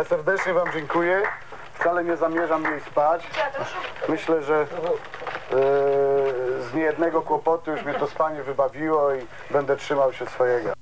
Ja serdecznie wam dziękuję. Wcale nie zamierzam jej spać. Myślę, że e, z niejednego kłopotu już mnie to spanie wybawiło i będę trzymał się swojego.